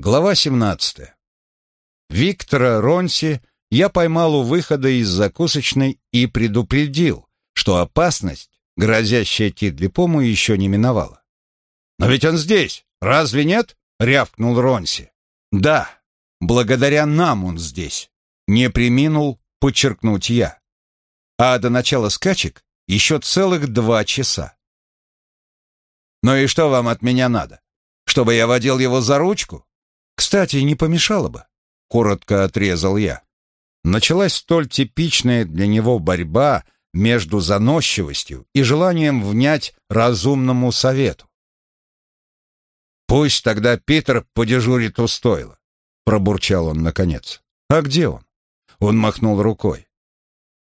Глава 17. Виктора Ронси я поймал у выхода из закусочной и предупредил, что опасность, грозящая Тидлипому, еще не миновала. «Но ведь он здесь, разве нет?» — рявкнул Ронси. «Да, благодаря нам он здесь», — не приминул подчеркнуть я. А до начала скачек еще целых два часа. «Ну и что вам от меня надо? Чтобы я водил его за ручку?» Кстати, не помешало бы, коротко отрезал я. Началась столь типичная для него борьба между заносчивостью и желанием внять разумному совету. «Пусть тогда Питер подежурит у стойла», — пробурчал он наконец. «А где он?» Он махнул рукой.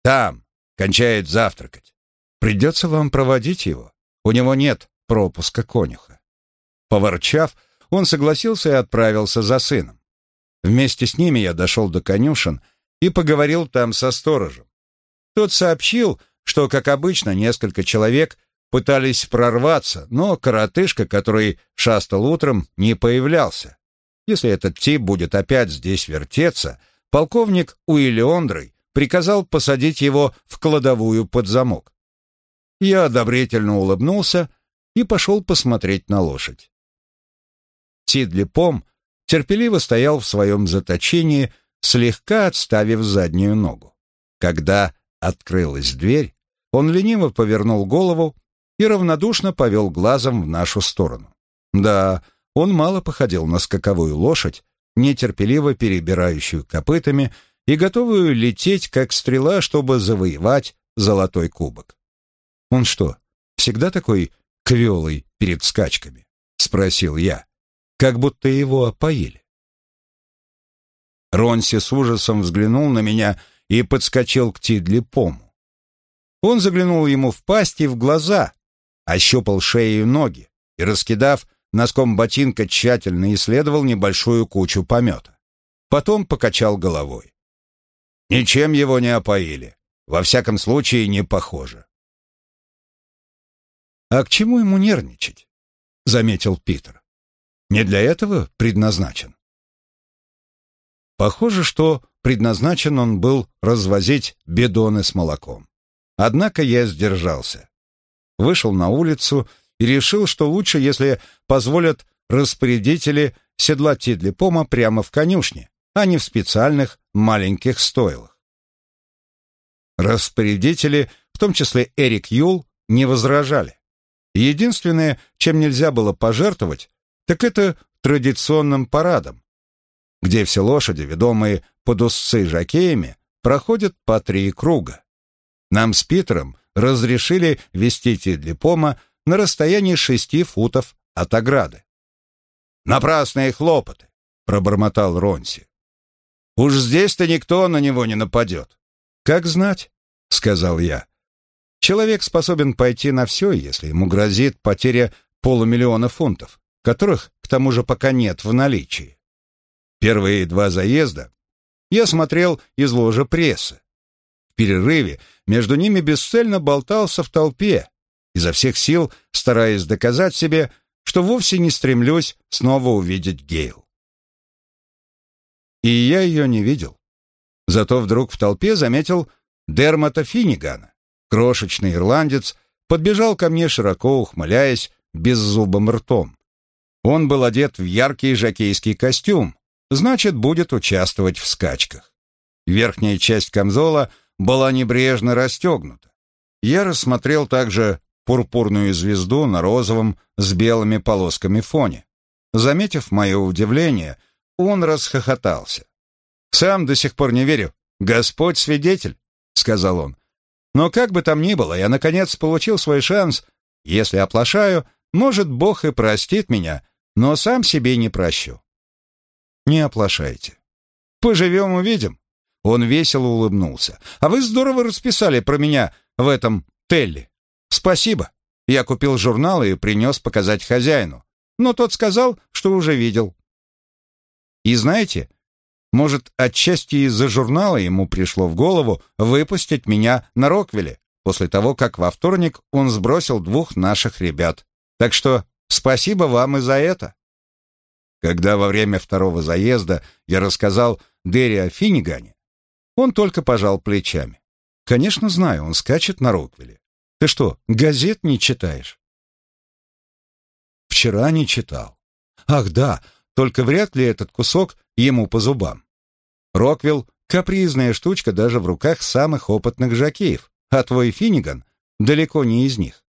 «Там, кончает завтракать. Придется вам проводить его. У него нет пропуска конюха». Поворчав, он согласился и отправился за сыном. Вместе с ними я дошел до конюшен и поговорил там со сторожем. Тот сообщил, что, как обычно, несколько человек пытались прорваться, но коротышка, который шастал утром, не появлялся. Если этот тип будет опять здесь вертеться, полковник Уиллиондрой приказал посадить его в кладовую под замок. Я одобрительно улыбнулся и пошел посмотреть на лошадь. Тидли Пом терпеливо стоял в своем заточении, слегка отставив заднюю ногу. Когда открылась дверь, он лениво повернул голову и равнодушно повел глазом в нашу сторону. Да, он мало походил на скаковую лошадь, нетерпеливо перебирающую копытами и готовую лететь, как стрела, чтобы завоевать золотой кубок. «Он что, всегда такой квелый перед скачками?» — спросил я как будто его опоили. Ронси с ужасом взглянул на меня и подскочил к Тидли Пому. Он заглянул ему в пасть и в глаза, ощупал шею и ноги и, раскидав носком ботинка, тщательно исследовал небольшую кучу помета. Потом покачал головой. Ничем его не опоили. Во всяком случае, не похоже. «А к чему ему нервничать?» — заметил Питер не для этого предназначен. Похоже, что предназначен он был развозить бидоны с молоком. Однако я сдержался. Вышел на улицу и решил, что лучше, если позволят распорядители седлать Тидлипома прямо в конюшне, а не в специальных маленьких стойлах. Распорядители, в том числе Эрик Юл, не возражали. Единственное, чем нельзя было пожертвовать, так это традиционным парадом, где все лошади, ведомые под узцы жакеями, проходят по три круга. Нам с Питером разрешили вести Тидлипома на расстоянии шести футов от ограды. «Напрасные хлопоты», — пробормотал Ронси. «Уж здесь-то никто на него не нападет». «Как знать», — сказал я. «Человек способен пойти на все, если ему грозит потеря полумиллиона фунтов которых, к тому же, пока нет в наличии. Первые два заезда я смотрел из ложа прессы. В перерыве между ними бесцельно болтался в толпе, изо всех сил стараясь доказать себе, что вовсе не стремлюсь снова увидеть Гейл. И я ее не видел. Зато вдруг в толпе заметил Дермата Финнигана. Крошечный ирландец подбежал ко мне, широко ухмыляясь, беззубым ртом. Он был одет в яркий жакейский костюм, значит, будет участвовать в скачках. Верхняя часть камзола была небрежно расстегнута. Я рассмотрел также пурпурную звезду на розовом с белыми полосками фоне. Заметив мое удивление, он расхохотался. «Сам до сих пор не верю. Господь свидетель», — сказал он. «Но как бы там ни было, я, наконец, получил свой шанс. Если оплошаю, может, Бог и простит меня, но сам себе не прощу. Не оплошайте. Поживем увидим. Он весело улыбнулся. А вы здорово расписали про меня в этом Телли. Спасибо. Я купил журнал и принес показать хозяину. Но тот сказал, что уже видел. И знаете, может, отчасти из-за журнала ему пришло в голову выпустить меня на Роквилле, после того, как во вторник он сбросил двух наших ребят. Так что Спасибо вам и за это. Когда во время второго заезда я рассказал Дерри о Финнигане, он только пожал плечами. «Конечно знаю, он скачет на Роквилле. Ты что, газет не читаешь?» «Вчера не читал. Ах да, только вряд ли этот кусок ему по зубам. Роквилл — капризная штучка даже в руках самых опытных жакеев, а твой Финниган далеко не из них.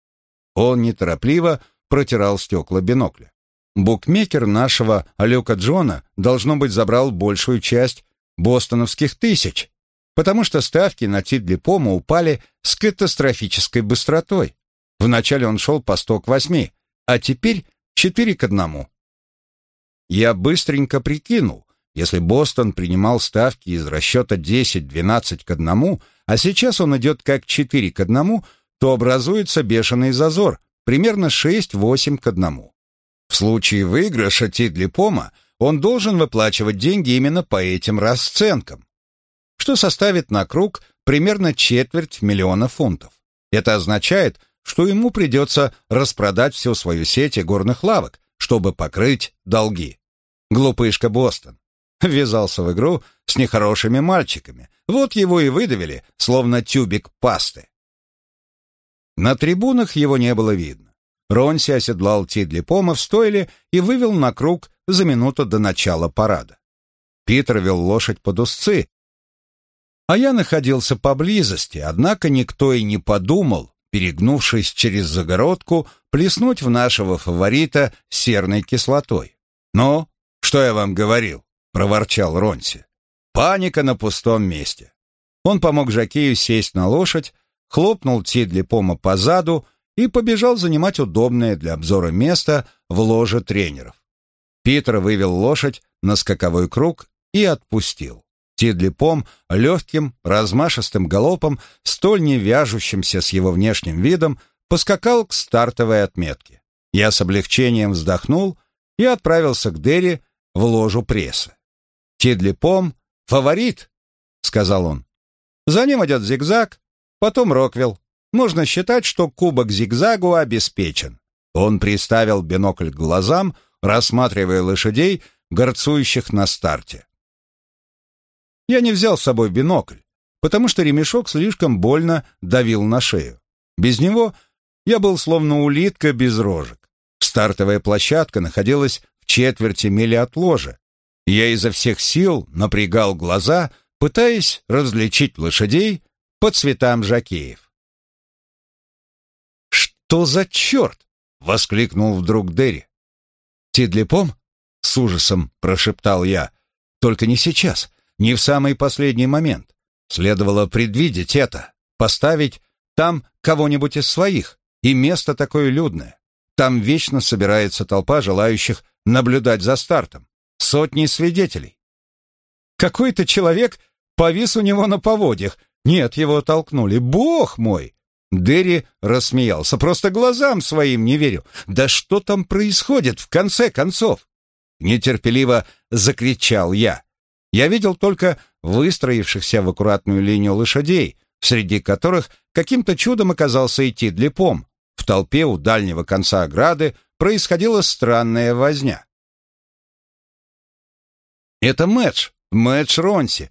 Он неторопливо протирал стекла бинокля. Букмекер нашего Люка Джона, должно быть, забрал большую часть бостоновских тысяч, потому что ставки на Тидлипома упали с катастрофической быстротой. Вначале он шел по 100 к 8, а теперь 4 к 1. Я быстренько прикинул, если Бостон принимал ставки из расчета 10-12 к 1, а сейчас он идет как 4 к 1, то образуется бешеный зазор, примерно 6-8 к 1. В случае выигрыша Тидлипома он должен выплачивать деньги именно по этим расценкам, что составит на круг примерно четверть миллиона фунтов. Это означает, что ему придется распродать всю свою сеть горных лавок, чтобы покрыть долги. Глупышка Бостон. Ввязался в игру с нехорошими мальчиками. Вот его и выдавили, словно тюбик пасты. На трибунах его не было видно. Ронси оседлал Тидли Пома в стойле и вывел на круг за минуту до начала парада. Питер вел лошадь под узцы, а я находился поблизости, однако никто и не подумал, перегнувшись через загородку, плеснуть в нашего фаворита серной кислотой. Но «Что я вам говорил?» — проворчал Ронси. «Паника на пустом месте». Он помог Жакею сесть на лошадь, хлопнул Тидли Пома по заду и побежал занимать удобное для обзора место в ложе тренеров. Питер вывел лошадь на скаковой круг и отпустил. Тидли Пом легким, размашистым галопом, столь не вяжущимся с его внешним видом, поскакал к стартовой отметке. Я с облегчением вздохнул и отправился к Дерри, в ложу пресса. «Тидлипом — фаворит», — сказал он. «За ним идет зигзаг, потом Роквилл. Можно считать, что кубок зигзагу обеспечен». Он приставил бинокль к глазам, рассматривая лошадей, горцующих на старте. Я не взял с собой бинокль, потому что ремешок слишком больно давил на шею. Без него я был словно улитка без рожек. Стартовая площадка находилась четверти мили от ложа. Я изо всех сил напрягал глаза, пытаясь различить лошадей по цветам жакеев. «Что за черт?» — воскликнул вдруг Дерри. «Тидлипом?» — с ужасом прошептал я. «Только не сейчас, не в самый последний момент. Следовало предвидеть это, поставить там кого-нибудь из своих, и место такое людное. Там вечно собирается толпа желающих наблюдать за стартом. Сотни свидетелей. Какой-то человек повис у него на поводьях. Нет, его толкнули. Бог мой! Дерри рассмеялся. Просто глазам своим не верю. Да что там происходит в конце концов? Нетерпеливо закричал я. Я видел только выстроившихся в аккуратную линию лошадей, среди которых каким-то чудом оказался идти длипом. В толпе у дальнего конца ограды происходила странная возня. Это Мэтч, Мэтч Ронси.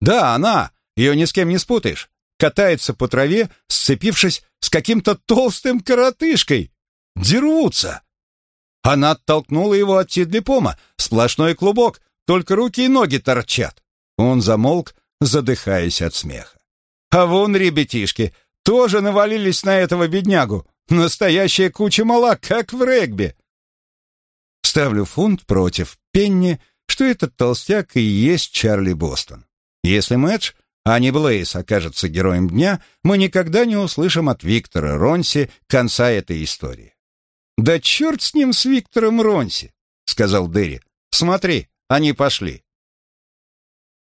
Да, она, ее ни с кем не спутаешь. Катается по траве, сцепившись с каким-то толстым коротышкой. Дерутся. Она оттолкнула его от Тидлипома. Сплошной клубок, только руки и ноги торчат. Он замолк, задыхаясь от смеха. А вон ребятишки тоже навалились на этого беднягу. Настоящая куча мала, как в регби. Ставлю фунт против Пенни, что этот толстяк и есть Чарли Бостон. Если Мэтч, а не Блейс, окажется героем дня, мы никогда не услышим от Виктора Ронси конца этой истории. «Да черт с ним, с Виктором Ронси!» — сказал Дерри. «Смотри, они пошли».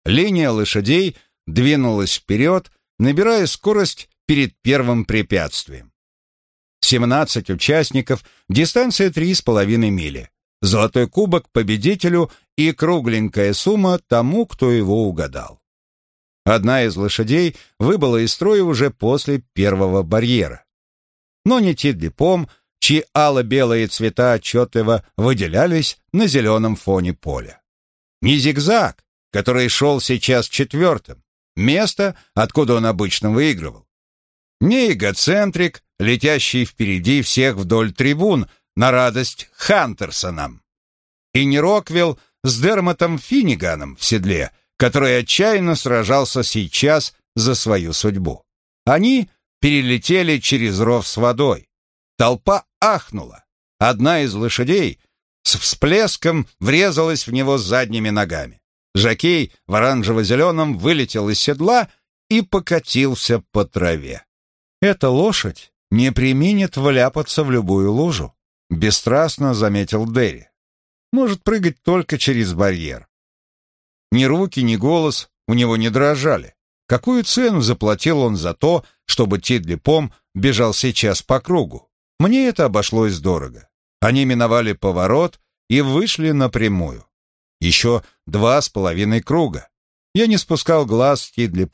Линия лошадей двинулась вперед, набирая скорость перед первым препятствием. 17 участников, дистанция 3,5 мили. Золотой кубок победителю и кругленькая сумма тому, кто его угадал. Одна из лошадей выбыла из строя уже после первого барьера. Но ни Тидлипом, чьи ало-белые цвета отчетливо выделялись на зеленом фоне поля. Не зигзаг, который шел сейчас четвертым, место, откуда он обычно выигрывал. Не эгоцентрик, летящий впереди всех вдоль трибун на радость Хантерсонам. И не Роквилл с Дермотом Финниганом в седле, который отчаянно сражался сейчас за свою судьбу. Они перелетели через ров с водой. Толпа ахнула. Одна из лошадей с всплеском врезалась в него задними ногами. Жакей в оранжево-зеленом вылетел из седла и покатился по траве. Эта лошадь не применит вляпаться в любую лужу, бесстрастно заметил Дерри. Может прыгать только через барьер. Ни руки, ни голос у него не дрожали. Какую цену заплатил он за то, чтобы Тидли Пом бежал сейчас по кругу? Мне это обошлось дорого. Они миновали поворот и вышли напрямую. Еще два с половиной круга. Я не спускал глаз с Тидли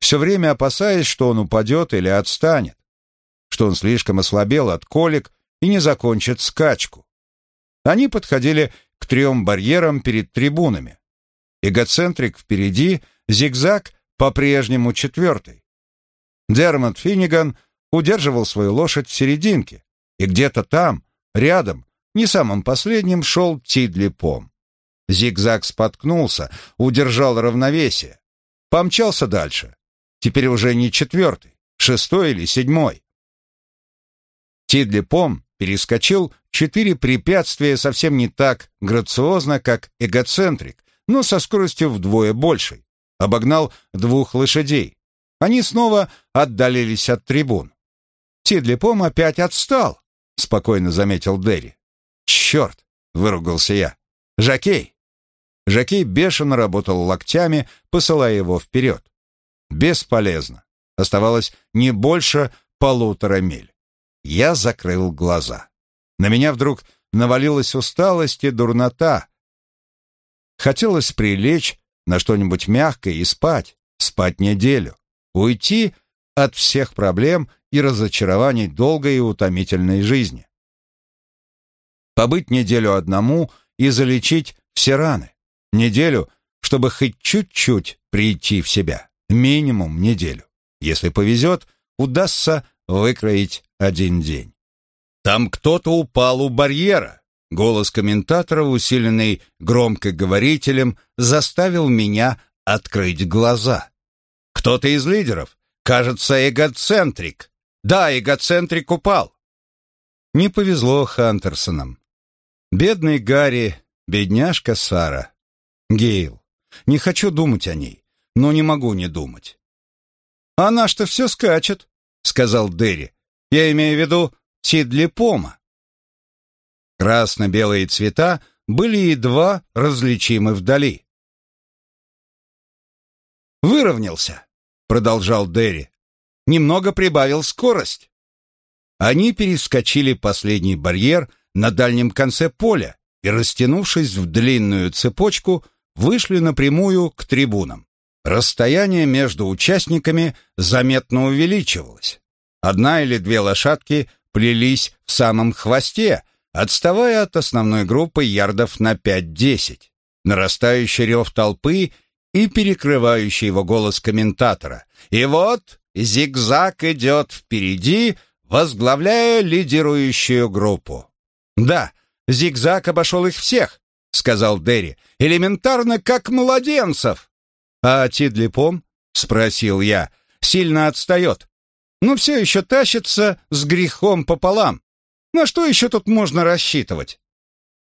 все время опасаясь, что он упадет или отстанет, что он слишком ослабел от колик и не закончит скачку. Они подходили к трем барьерам перед трибунами. Эгоцентрик впереди, зигзаг по-прежнему четвертый. Дермат Финниган удерживал свою лошадь в серединке, и где-то там, рядом, не самым последним, шел Тидли Пом. Зигзаг споткнулся, удержал равновесие. Помчался дальше. Теперь уже не четвертый, шестой или седьмой. Тидли Пом перескочил четыре препятствия совсем не так грациозно, как эгоцентрик, но со скоростью вдвое большей обогнал двух лошадей. Они снова отдалились от трибун. Тидлипом опять отстал, спокойно заметил Дерри. Черт, выругался я. Жакей. Жакей бешено работал локтями, посылая его вперед. Бесполезно. Оставалось не больше полутора миль. Я закрыл глаза. На меня вдруг навалилась усталость и дурнота. Хотелось прилечь на что-нибудь мягкое и спать, спать неделю, уйти от всех проблем и разочарований долгой и утомительной жизни. Побыть неделю одному и залечить все раны. Неделю, чтобы хоть чуть-чуть прийти в себя. Минимум неделю. Если повезет, удастся выкроить один день. Там кто-то упал у барьера. Голос комментатора, усиленный громкоговорителем, заставил меня открыть глаза. Кто-то из лидеров, кажется, эгоцентрик. Да, эгоцентрик упал. Не повезло Хантерсонам. Бедный Гарри, бедняжка Сара. Гейл. Не хочу думать о ней, но не могу не думать. «Она что все скачет», — сказал Дерри. «Я имею в виду Тидли Пома». Красно-белые цвета были едва различимы вдали. «Выровнялся», — продолжал Дерри. «Немного прибавил скорость». Они перескочили последний барьер на дальнем конце поля и, растянувшись в длинную цепочку, вышли напрямую к трибунам. Расстояние между участниками заметно увеличивалось. Одна или две лошадки плелись в самом хвосте, отставая от основной группы ярдов на 5-10. Нарастающий рев толпы и перекрывающий его голос комментатора. И вот зигзаг идет впереди, возглавляя лидирующую группу. «Да, зигзаг обошел их всех», — сказал Дерри, — «элементарно, как младенцев». «А Тидлипом?» — спросил я. «Сильно отстает. Но все еще тащится с грехом пополам. На что еще тут можно рассчитывать?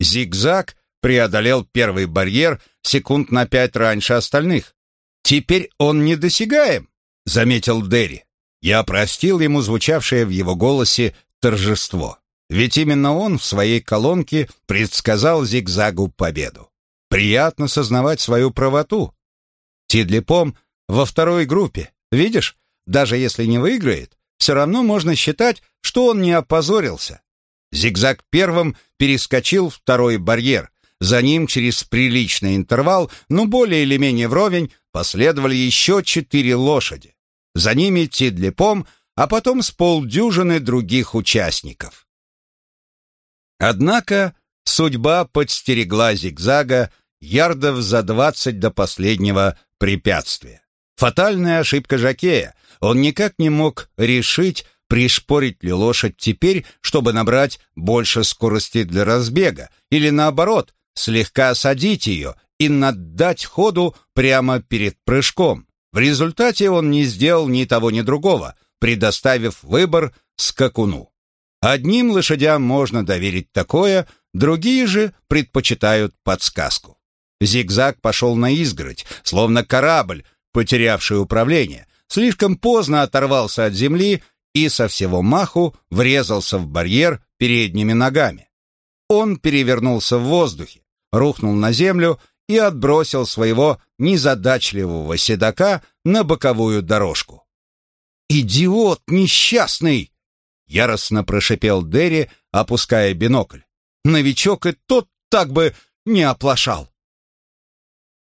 Зигзаг преодолел первый барьер секунд на пять раньше остальных. Теперь он недосягаем, заметил Дерри. Я простил ему звучавшее в его голосе торжество. Ведь именно он в своей колонке предсказал зигзагу победу. Приятно сознавать свою правоту. Тидлипом во второй группе. Видишь, даже если не выиграет, все равно можно считать, что он не опозорился. Зигзаг первым перескочил второй барьер. За ним через приличный интервал, но более или менее вровень, последовали еще четыре лошади. За ними Тидлипом, а потом с полдюжины других участников. Однако судьба подстерегла зигзага ярдов за двадцать до последнего препятствия. Фатальная ошибка Жакея. Он никак не мог решить, пришпорить ли лошадь теперь, чтобы набрать больше скорости для разбега, или наоборот, слегка осадить ее и наддать ходу прямо перед прыжком. В результате он не сделал ни того, ни другого, предоставив выбор скакуну. Одним лошадям можно доверить такое, другие же предпочитают подсказку. Зигзаг пошел на изгородь, словно корабль, потерявший управление, слишком поздно оторвался от земли и со всего маху врезался в барьер передними ногами. Он перевернулся в воздухе, рухнул на землю и отбросил своего незадачливого седока на боковую дорожку. «Идиот несчастный!» Яростно прошипел Дерри, опуская бинокль. Новичок и тот так бы не оплошал.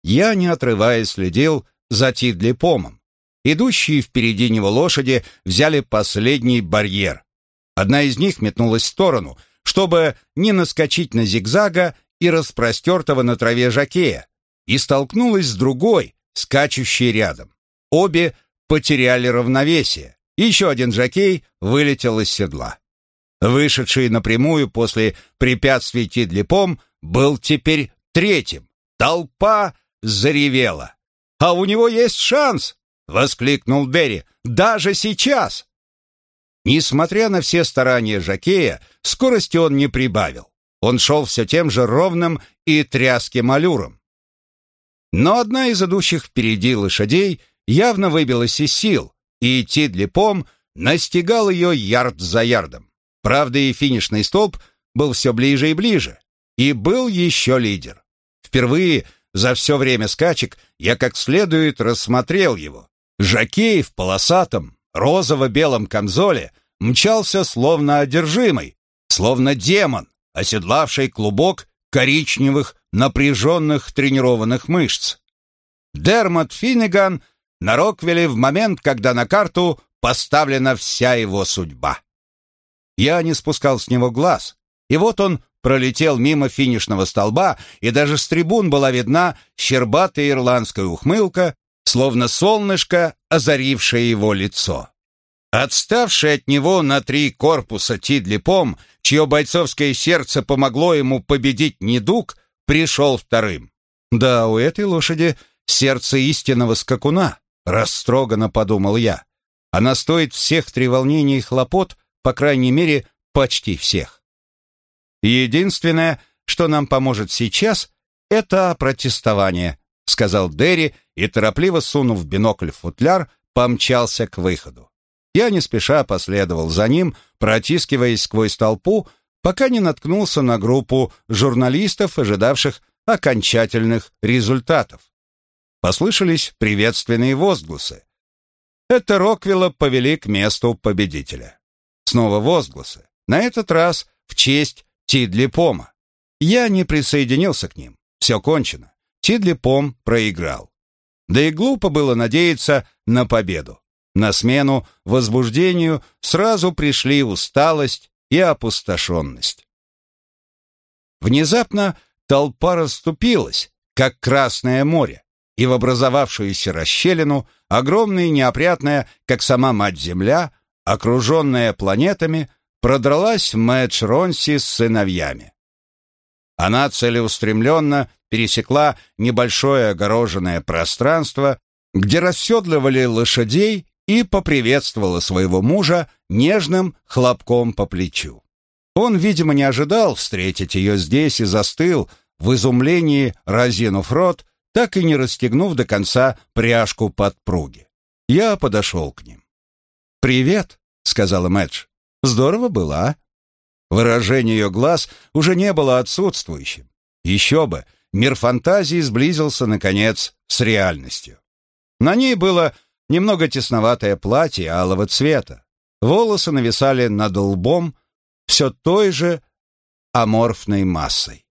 Я, не отрываясь, следил за Тидлипомом. Идущие впереди него лошади взяли последний барьер. Одна из них метнулась в сторону, чтобы не наскочить на зигзага и распростертого на траве жакея, и столкнулась с другой, скачущей рядом. Обе потеряли равновесие. Еще один жокей вылетел из седла. Вышедший напрямую после препятствий Тидлипом был теперь третьим. Толпа заревела. «А у него есть шанс!» — воскликнул Дерри. «Даже сейчас!» Несмотря на все старания Жакея, скорости он не прибавил. Он шел все тем же ровным и тряским аллюром. Но одна из идущих впереди лошадей явно выбилась из сил, и Тидлипом настигал ее ярд за ярдом. Правда, и финишный столб был все ближе и ближе. И был еще лидер. Впервые за все время скачек я как следует рассмотрел его. Жакей в полосатом, розово-белом камзоле мчался словно одержимый, словно демон, оседлавший клубок коричневых, напряженных тренированных мышц. Дермат Финниган на Роквилле в момент, когда на карту поставлена вся его судьба. Я не спускал с него глаз, и вот он пролетел мимо финишного столба, и даже с трибун была видна щербатая ирландская ухмылка, словно солнышко, озарившее его лицо. Отставший от него на три корпуса Тидлипом, чье бойцовское сердце помогло ему победить недуг, пришел вторым. Да, у этой лошади сердце истинного скакуна, Растроганно подумал я. Она стоит всех треволнений и хлопот, по крайней мере, почти всех. Единственное, что нам поможет сейчас, это протестование, сказал Дерри и, торопливо сунув бинокль в футляр, помчался к выходу. Я не спеша последовал за ним, протискиваясь сквозь толпу, пока не наткнулся на группу журналистов, ожидавших окончательных результатов. Послышались приветственные возгласы. Это Роквилла повели к месту победителя. Снова возгласы. На этот раз в честь Тидли Пома. Я не присоединился к ним. Все кончено. Тидли Пом проиграл. Да и глупо было надеяться на победу. На смену возбуждению сразу пришли усталость и опустошенность. Внезапно толпа расступилась, как Красное море и в образовавшуюся расщелину, огромная и неопрятная, как сама Мать-Земля, окруженная планетами, продралась Мэтч Ронси с сыновьями. Она целеустремленно пересекла небольшое огороженное пространство, где расседлывали лошадей и поприветствовала своего мужа нежным хлопком по плечу. Он, видимо, не ожидал встретить ее здесь и застыл, в изумлении разинув рот, так и не расстегнув до конца пряжку подпруги. Я подошел к ним. «Привет», — сказала Мэтч. «Здорово было, а?» Выражение ее глаз уже не было отсутствующим. Еще бы, мир фантазии сблизился, наконец, с реальностью. На ней было немного тесноватое платье алого цвета. Волосы нависали над лбом все той же аморфной массой.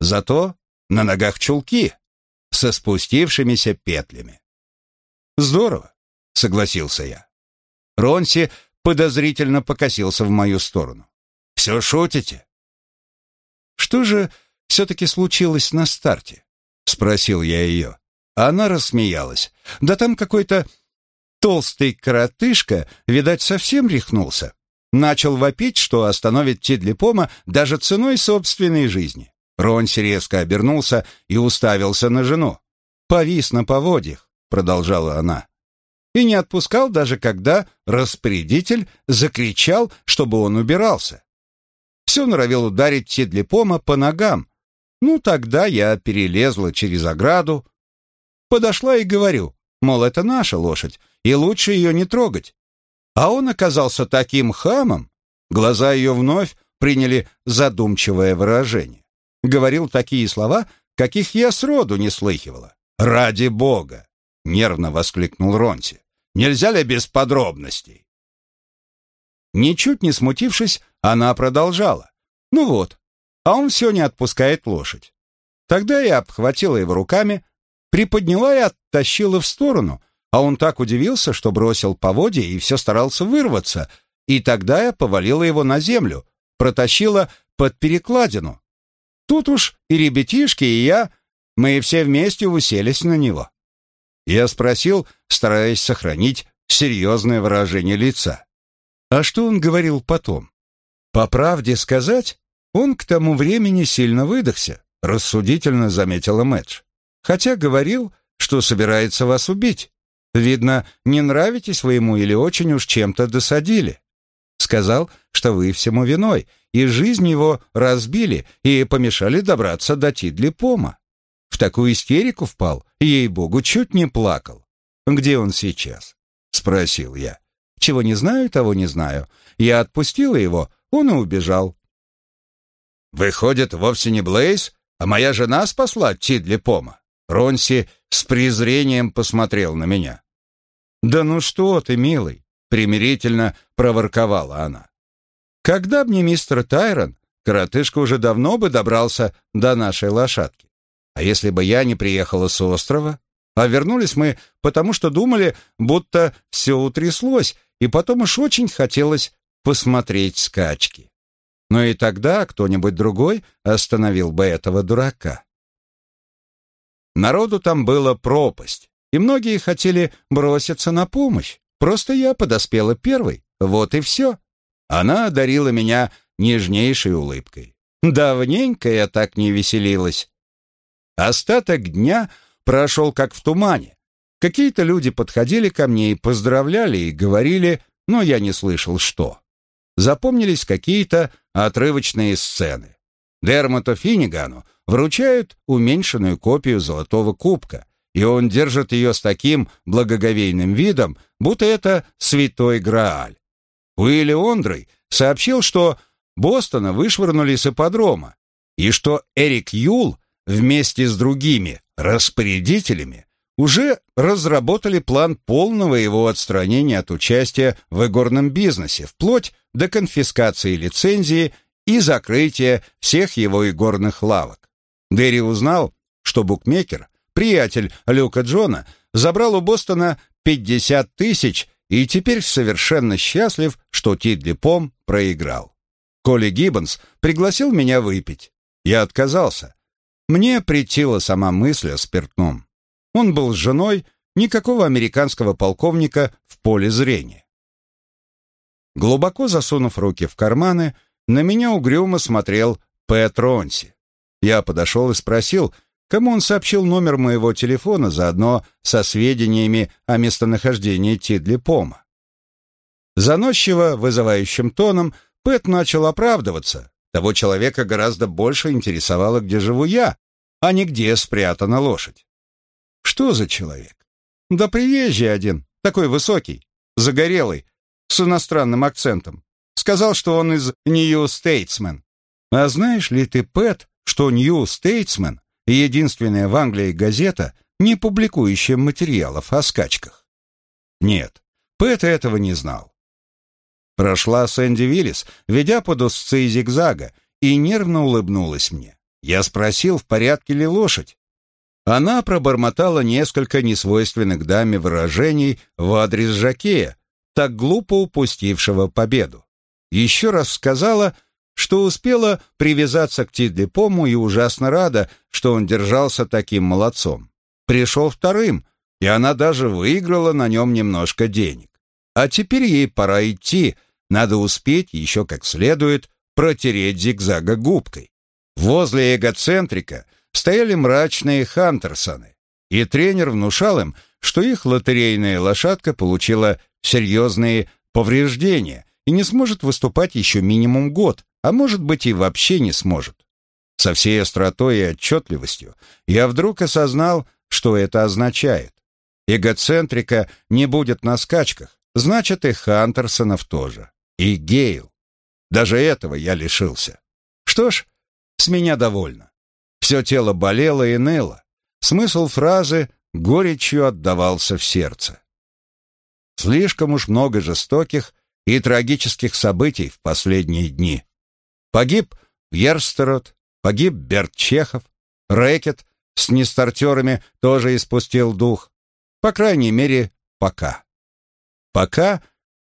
Зато на ногах чулки, со спустившимися петлями. «Здорово», — согласился я. Ронси подозрительно покосился в мою сторону. «Все шутите?» Что же все-таки случилось на старте? Спросил я ее. Она рассмеялась. Да там какой-то толстый коротышка, видать, совсем рехнулся. Начал вопить, что остановит Тидлипома даже ценой собственной жизни. Ронси резко обернулся и уставился на жену. «Повис на поводьях», — продолжала она. И не отпускал даже когда распорядитель закричал, чтобы он убирался. Все норовил ударить Тидлипома по ногам. Ну, тогда я перелезла через ограду, подошла и говорю, мол, это наша лошадь, и лучше ее не трогать. А он оказался таким хамом, глаза ее вновь приняли задумчивое выражение. Говорил такие слова, каких я сроду не слыхивала. «Ради бога!» — нервно воскликнул Ронти. «Нельзя ли без подробностей?» Ничуть не смутившись, она продолжала. «Ну вот, а он все не отпускает лошадь». Тогда я обхватила его руками, приподняла и оттащила в сторону, а он так удивился, что бросил поводья и все старался вырваться, и тогда я повалила его на землю, протащила под перекладину. Тут уж и ребятишки, и я, мы все вместе уселись на него. Я спросил, стараясь сохранить серьезное выражение лица. А что он говорил потом? По правде сказать, он к тому времени сильно выдохся, рассудительно заметила Мэтч. Хотя говорил, что собирается вас убить. Видно, не нравитесь вы ему или очень уж чем-то досадили. Сказал, что вы всему виной, и жизнь его разбили и помешали добраться до Тидлипома. В такую истерику впал, ей-богу, чуть не плакал. «Где он сейчас?» — спросил я. «Чего не знаю, того не знаю. Я отпустила его, он и убежал». «Выходит, вовсе не Блейз, а моя жена спасла Тидлипома?» Ронси с презрением посмотрел на меня. «Да ну что ты, милый!» — примирительно проворковала она. «Когда б не мистер Тайрон, коротышка уже давно бы добрался до нашей лошадки. А если бы я не приехала с острова? А вернулись мы, потому что думали, будто все утряслось, и потом уж очень хотелось посмотреть скачки. Но и тогда кто-нибудь другой остановил бы этого дурака. Народу там было пропасть и многие хотели броситься на помощь. Просто я подоспела первой, вот и все. Она одарила меня нежнейшей улыбкой. Давненько я так не веселилась. Остаток дня прошел как в тумане. Какие-то люди подходили ко мне и поздравляли, и говорили, но я не слышал, что. Запомнились какие-то отрывочные сцены. Дермоту Финнигану вручают уменьшенную копию золотого кубка, и он держит ее с таким благоговейным видом, будто это святой Грааль. Уилли Ондрой сообщил, что Бостона вышвырнули с ипподрома, и что Эрик Юл вместе с другими распорядителями уже разработали план полного его отстранения от участия в игорном бизнесе, вплоть до конфискации лицензии и закрытия всех его игорных лавок. Дерри узнал, что букмекер приятель Люка Джона, забрал у Бостона 50 тысяч и теперь совершенно счастлив, что Тидли Пом проиграл. Коли Гиббонс пригласил меня выпить. Я отказался. Мне претила сама мысль о спиртном. Он был с женой, никакого американского полковника в поле зрения. Глубоко засунув руки в карманы, на меня угрюмо смотрел Пэт. Я подошел и спросил, кому он сообщил номер моего телефона заодно со сведениями о местонахождении Тидли Пома. Заносчиво, вызывающим тоном, Пэт начал оправдываться. Того человека гораздо больше интересовало, где живу я, а не где спрятана лошадь. Что за человек? Да приезжий один, такой высокий, загорелый, с иностранным акцентом. Сказал, что он из Нью Стейтсмен. А знаешь ли ты, Пэт, что Нью Стейтсмен единственная в Англии газета, не публикующая материалов о скачках. Нет, Пэт этого не знал. Прошла Сэнди Виллис, ведя под узцы зигзага, и нервно улыбнулась мне. Я спросил, в порядке ли лошадь. Она пробормотала несколько несвойственных даме выражений в адрес Жакея, так глупо упустившего победу. Еще раз сказала, что успела привязаться к Тидлипому и ужасно рада, что он держался таким молодцом. Пришел вторым, и она даже выиграла на нем немножко денег. А теперь ей пора идти, надо успеть еще как следует протереть зигзага губкой. Возле эгоцентрика стояли мрачные Хантерсоны, и тренер внушал им, что их лотерейная лошадка получила серьезные повреждения и не сможет выступать еще минимум год, а может быть и вообще не сможет. Со всей остротой и отчетливостью я вдруг осознал, что это означает. Эгоцентрика не будет на скачках, значит и Хантерсонов тоже. И Гейл. Даже этого я лишился. Что ж, с меня довольно. Все тело болело и ныло. Смысл фразы горечью отдавался в сердце. Слишком уж много жестоких и трагических событий в последние дни. Погиб Ерстерот, погиб Берт Чехов, Рэкет с нестартерами тоже испустил дух. По крайней мере, пока. Пока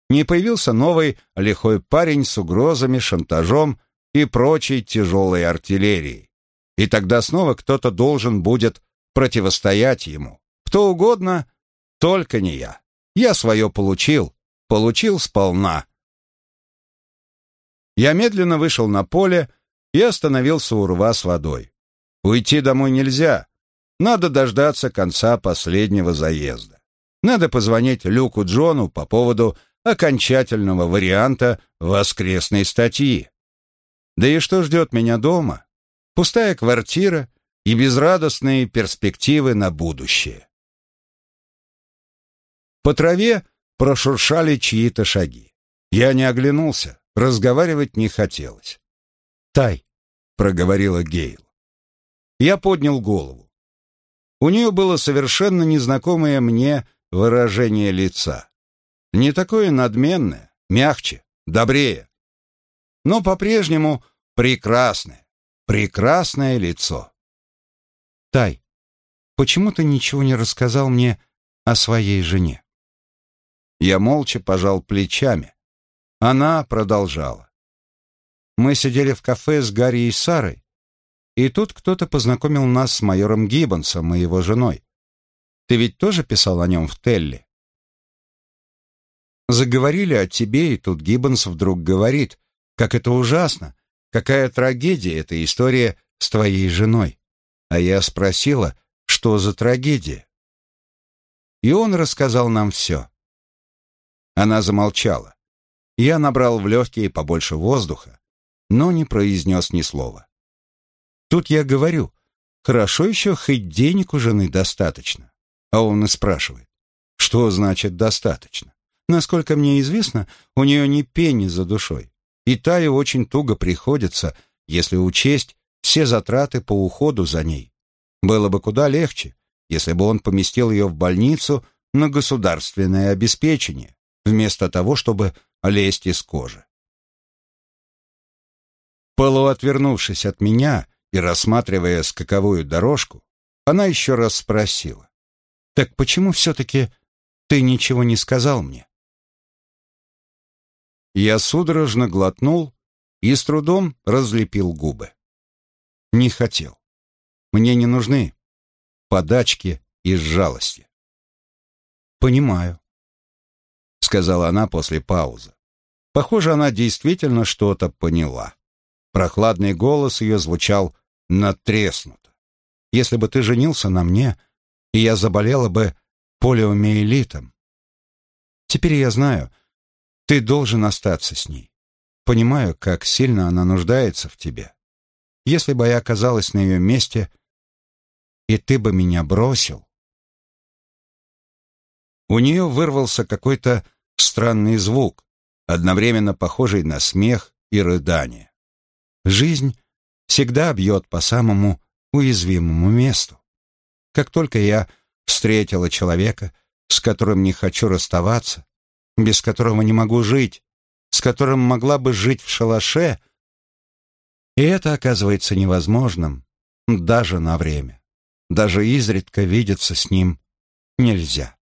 не появился новый лихой парень с угрозами, шантажом и прочей тяжелой артиллерией. И тогда снова кто-то должен будет противостоять ему. Кто угодно, только не я. Я свое получил, получил сполна. Я медленно вышел на поле и остановился у рва с водой. Уйти домой нельзя. Надо дождаться конца последнего заезда. Надо позвонить Люку Джону по поводу окончательного варианта воскресной статьи. Да и что ждет меня дома? Пустая квартира и безрадостные перспективы на будущее. По траве прошуршали чьи-то шаги. Я не оглянулся, разговаривать не хотелось. «Тай», — проговорила Гейл. Я поднял голову. У нее было совершенно незнакомое мне выражение лица. Не такое надменное, мягче, добрее. Но по-прежнему прекрасное, прекрасное лицо. «Тай, почему ты ничего не рассказал мне о своей жене?» Я молча пожал плечами. Она продолжала. Мы сидели в кафе с Гарри и Сарой, и тут кто-то познакомил нас с майором Гиббонсом и его женой. Ты ведь тоже писал о нем в Телли? Заговорили о тебе, и тут Гиббонс вдруг говорит, как это ужасно, какая трагедия эта история с твоей женой. А я спросила, что за трагедия. И он рассказал нам все. Она замолчала. Я набрал в легкие побольше воздуха, но не произнес ни слова. Тут я говорю, хорошо еще хоть денег у жены достаточно. А он и спрашивает, что значит достаточно? Насколько мне известно, у нее ни пени за душой. И Тае очень туго приходится, если учесть все затраты по уходу за ней. Было бы куда легче, если бы он поместил ее в больницу на государственное обеспечение, вместо того, чтобы лезть из кожи. Полуотвернувшись от меня и рассматривая скаковую дорожку, она еще раз спросила. «Так почему все-таки ты ничего не сказал мне?» Я судорожно глотнул и с трудом разлепил губы. Не хотел. Мне не нужны подачки из жалости. «Понимаю», сказала она после паузы. Похоже, она действительно что-то поняла. Прохладный голос ее звучал натреснуто. Если бы ты женился на мне, и я заболела бы полиомиелитом. Теперь я знаю, ты должен остаться с ней. Понимаю, как сильно она нуждается в тебе. Если бы я оказалась на ее месте, и ты бы меня бросил. У нее вырвался какой-то странный звук, одновременно похожий на смех и рыдание. Жизнь всегда бьет по самому уязвимому месту. Как только я встретила человека, с которым не хочу расставаться, без которого не могу жить, с которым могла бы жить в шалаше, и это оказывается невозможным даже на время. Даже изредка видеться с ним нельзя.